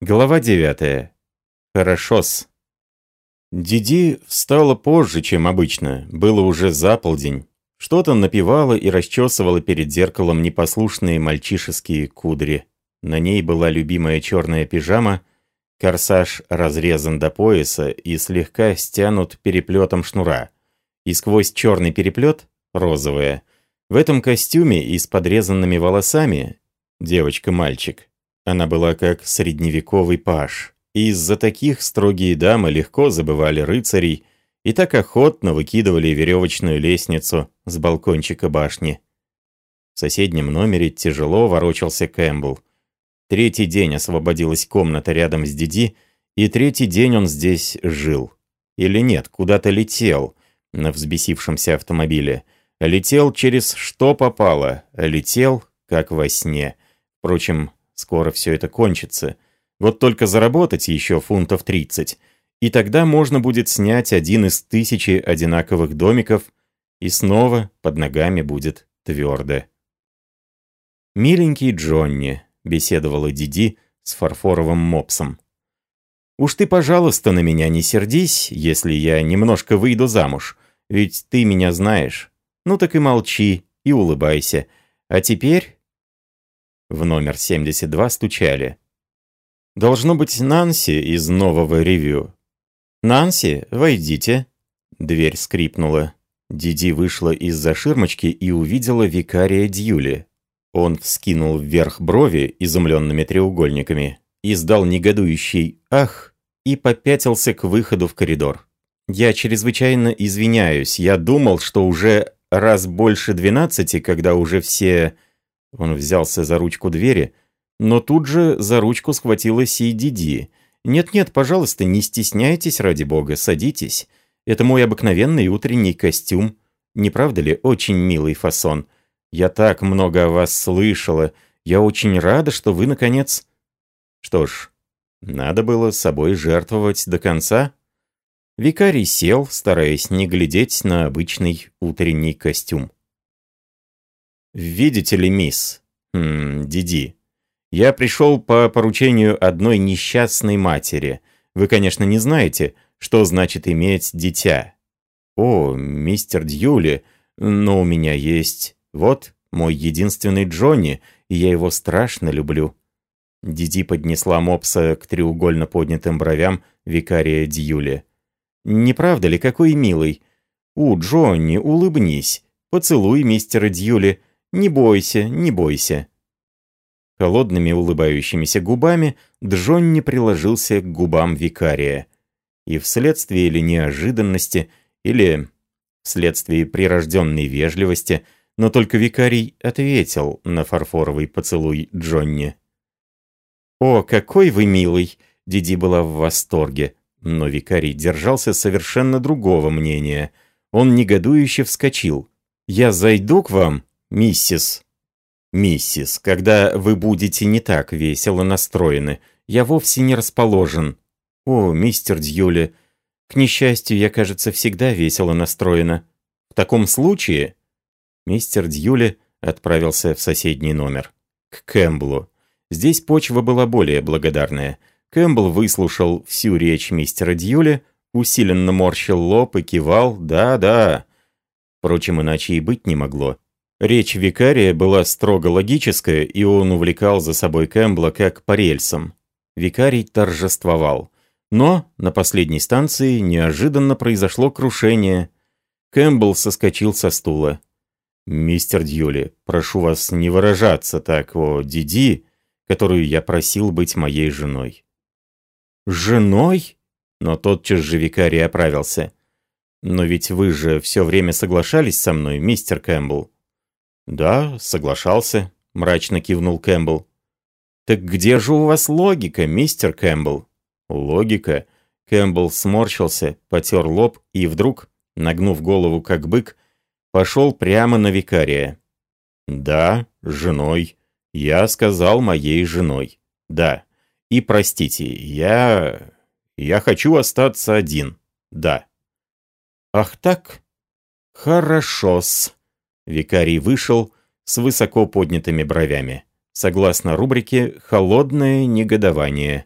Глава 9. Хорошо-с. Диди встала позже, чем обычно. Было уже за полдень. Что-то напевала и расчесывала перед зеркалом непослушные мальчишеские кудри. На ней была любимая черная пижама, корсаж разрезан до пояса и слегка стянут переплетом шнура. И сквозь черный переплет — розовая. В этом костюме и с подрезанными волосами девочка-мальчик. Она была как средневековый паж. Из-за таких строгие дамы легко забывали рыцарей и так охотно выкидывали веревочную лестницу с балкончика башни. В соседнем номере тяжело ворочался Кэмпбелл. Третий день освободилась комната рядом с Диди, и третий день он здесь жил. Или нет, куда-то летел на взбесившемся автомобиле. Летел через что попало, летел, как во сне. Впрочем, скоро все это кончится. Вот только заработать еще фунтов 30. И тогда можно будет снять один из тысячи одинаковых домиков, и снова под ногами будет твердо. «Миленький Джонни», — беседовала Диди с фарфоровым мопсом. «Уж ты, пожалуйста, на меня не сердись, если я немножко выйду замуж, ведь ты меня знаешь. Ну так и молчи, и улыбайся. А теперь...» В номер 72 стучали. «Должно быть Нанси из нового ревью». «Нанси, войдите». Дверь скрипнула. Диди вышла из-за ширмочки и увидела викария Дьюли. Он вскинул вверх брови изумленными треугольниками, издал негодующий «ах» и попятился к выходу в коридор. «Я чрезвычайно извиняюсь. Я думал, что уже раз больше двенадцати, когда уже все...» Он взялся за ручку двери, но тут же за ручку схватилась и Диди. «Нет-нет, пожалуйста, не стесняйтесь, ради бога, садитесь. Это мой обыкновенный утренний костюм. Не правда ли, очень милый фасон? Я так много о вас слышала. Я очень рада, что вы, наконец...» Что ж, надо было собой жертвовать до конца. Викарий сел, стараясь не глядеть на обычный утренний костюм. «Видите ли, мисс, хм, Диди, я пришел по поручению одной несчастной матери. Вы, конечно, не знаете, что значит иметь дитя. О, мистер Дьюли, но у меня есть... Вот, мой единственный Джонни, и я его страшно люблю». Диди поднесла мопса к треугольно поднятым бровям викария Дьюли. «Не правда ли, какой милый? У, Джонни, улыбнись. Поцелуй мистера Дьюли. Не бойся, не бойся». Холодными улыбающимися губами Джонни приложился к губам викария. И вследствие или неожиданности, или вследствие прирожденной вежливости, но только викарий ответил на фарфоровый поцелуй Джонни. «О, какой вы милый!» Диди была в восторге. Но викарий держался совершенно другого мнения. Он негодующе вскочил. «Я зайду к вам?» «Миссис». «Миссис, когда вы будете не так весело настроены, я вовсе не расположен». «О, мистер Дьюли, к несчастью, я, кажется, всегда весело настроена. В таком случае...» Мистер Дьюли отправился в соседний номер. К Кэмблу. Здесь почва была более благодарная. Кэмпбелл выслушал всю речь мистера Дьюли, усиленно морщил лоб и кивал «да-да». Впрочем, иначе и быть не могло. Речь викария была строго логическая, и он увлекал за собой Кэмпбелла как по рельсам. Викарий торжествовал. Но на последней станции неожиданно произошло крушение. Кэмпбелл соскочил со стула. «Мистер Дьюли, прошу вас не выражаться так о Диди, которую я просил быть моей женой». «Женой?» Но тотчас же викарий оправился. «Но ведь вы же все время соглашались со мной, мистер Кэмпбелл». «Да, соглашался», — мрачно кивнул Кэмпбелл. «Так где же у вас логика, мистер Кэмпбелл?» «Логика?» Кэмпбелл сморщился, потер лоб и вдруг, нагнув голову как бык, пошел прямо на викария. «Да, женой. Я сказал моей женой. Да. И простите, я... я хочу остаться один. Да». «Ах так? Хорошо-с». Викарий вышел с высоко поднятыми бровями. Согласно рубрике «Холодное негодование».